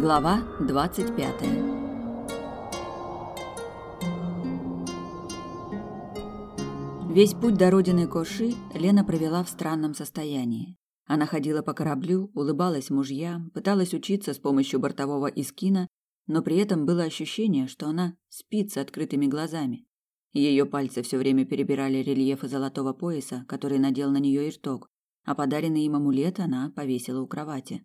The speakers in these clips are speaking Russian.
Глава 25. Весь путь до родины Коши Лена провела в странном состоянии. Она ходила по кораблю, улыбалась мужьям, пыталась учиться с помощью бортового искина, но при этом было ощущение, что она спит с открытыми глазами. Ее пальцы все время перебирали рельефы золотого пояса, который надел на нее Ирток, а подаренный им амулет она повесила у кровати.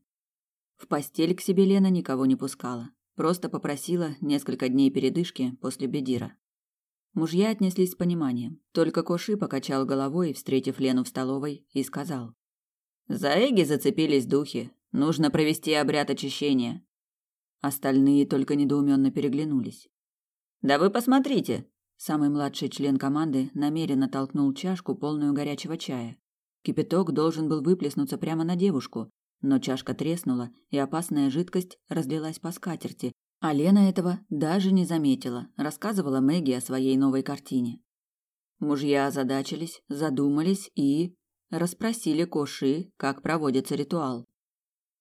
В постель к себе Лена никого не пускала, просто попросила несколько дней передышки после бедира. Мужья отнеслись с пониманием. Только Коши покачал головой, встретив Лену в столовой, и сказал: "За Эги зацепились духи. Нужно провести обряд очищения". Остальные только недоуменно переглянулись. "Да вы посмотрите", самый младший член команды намеренно толкнул чашку полную горячего чая. Кипяток должен был выплеснуться прямо на девушку, но чашка треснула, и опасная жидкость разлилась по скатерти, а Лена этого даже не заметила, рассказывала Мэгги о своей новой картине. Мужья озадачились, задумались и расспросили Коши, как проводится ритуал.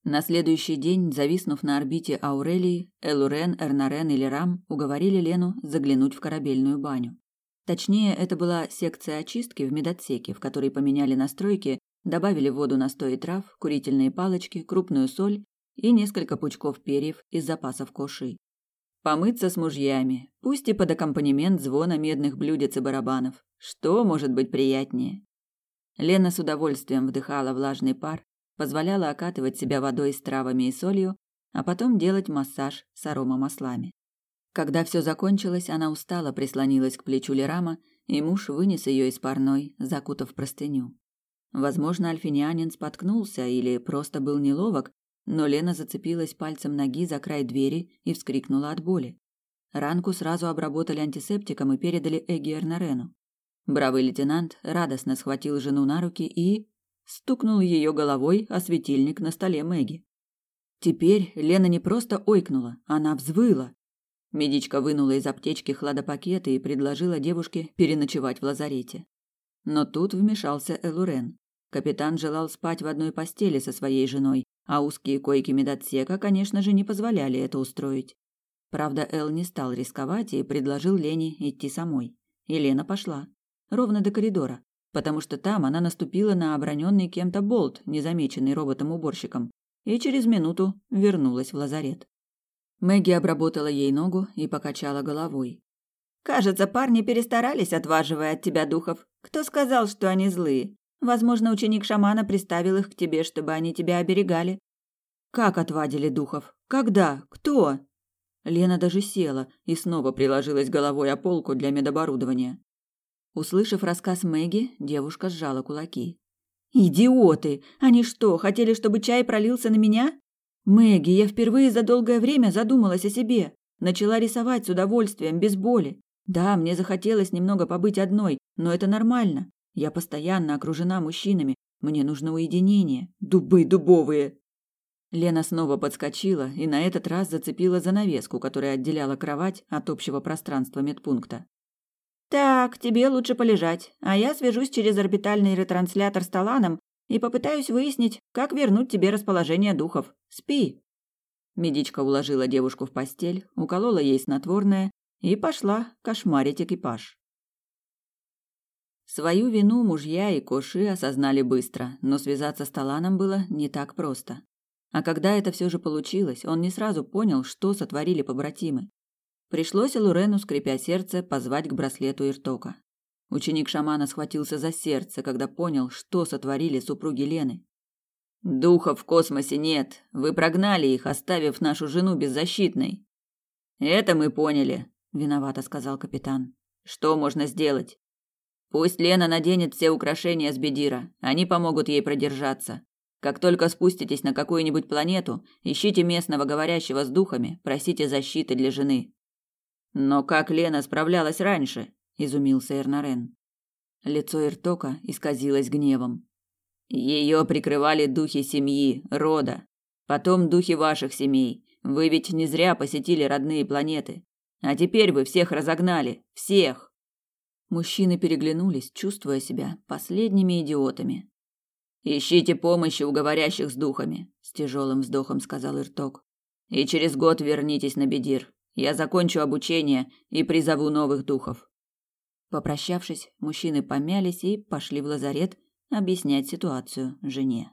На следующий день, зависнув на орбите Аурелии, Элурен, Эрнарен и Лерам уговорили Лену заглянуть в корабельную баню. Точнее, это была секция очистки в медотсеке, в которой поменяли настройки Добавили воду настои трав, курительные палочки, крупную соль и несколько пучков перьев из запасов коши. Помыться с мужьями, пусть и под аккомпанемент звона медных блюдец и барабанов. Что может быть приятнее? Лена с удовольствием вдыхала влажный пар, позволяла окатывать себя водой с травами и солью, а потом делать массаж с аромамаслами. Когда все закончилось, она устало прислонилась к плечу Лерама, и муж вынес ее из парной, закутав простыню. Возможно, альфинянин споткнулся или просто был неловок, но Лена зацепилась пальцем ноги за край двери и вскрикнула от боли. Ранку сразу обработали антисептиком и передали Эгги Эрнарену. Бравый лейтенант радостно схватил жену на руки и стукнул ее головой о светильник на столе Мэгги. Теперь Лена не просто ойкнула, она взвыла. Медичка вынула из аптечки хладопакеты и предложила девушке переночевать в лазарете. Но тут вмешался Элурен. Капитан желал спать в одной постели со своей женой, а узкие койки медотсека, конечно же, не позволяли это устроить. Правда, Эл не стал рисковать и предложил Лене идти самой. И Лена пошла. Ровно до коридора, потому что там она наступила на оброненный кем-то болт, незамеченный роботом-уборщиком, и через минуту вернулась в лазарет. Мэгги обработала ей ногу и покачала головой. «Кажется, парни перестарались, отваживая от тебя духов. Кто сказал, что они злые? Возможно, ученик шамана приставил их к тебе, чтобы они тебя оберегали. Как отвадили духов? Когда? Кто? Лена даже села и снова приложилась головой о полку для медоборудования. Услышав рассказ Мэгги, девушка сжала кулаки. Идиоты! Они что, хотели, чтобы чай пролился на меня? Мэгги, я впервые за долгое время задумалась о себе. Начала рисовать с удовольствием, без боли. Да, мне захотелось немного побыть одной, но это нормально. Я постоянно окружена мужчинами. Мне нужно уединение. Дубы дубовые. Лена снова подскочила и на этот раз зацепила занавеску, которая отделяла кровать от общего пространства медпункта. Так, тебе лучше полежать, а я свяжусь через орбитальный ретранслятор с Таланом и попытаюсь выяснить, как вернуть тебе расположение духов. Спи. Медичка уложила девушку в постель, уколола ей снотворное и пошла кошмарить экипаж. Свою вину мужья и Коши осознали быстро, но связаться с Таланом было не так просто. А когда это все же получилось, он не сразу понял, что сотворили побратимы. Пришлось Лурену, скрипя сердце, позвать к браслету Иртока. Ученик шамана схватился за сердце, когда понял, что сотворили супруги Лены. «Духов в космосе нет. Вы прогнали их, оставив нашу жену беззащитной». «Это мы поняли», — виновато сказал капитан. «Что можно сделать?» Пусть Лена наденет все украшения с бедира, они помогут ей продержаться. Как только спуститесь на какую-нибудь планету, ищите местного говорящего с духами, просите защиты для жены. Но как Лена справлялась раньше? изумился Эрнарен. Лицо Иртока исказилось гневом. Ее прикрывали духи семьи, рода, потом духи ваших семей. Вы ведь не зря посетили родные планеты. А теперь вы всех разогнали, всех. Мужчины переглянулись, чувствуя себя последними идиотами. Ищите помощи у говорящих с духами, с тяжелым вздохом сказал Ирток. И через год вернитесь на Бедир. Я закончу обучение и призову новых духов. Попрощавшись, мужчины помялись и пошли в лазарет объяснять ситуацию жене.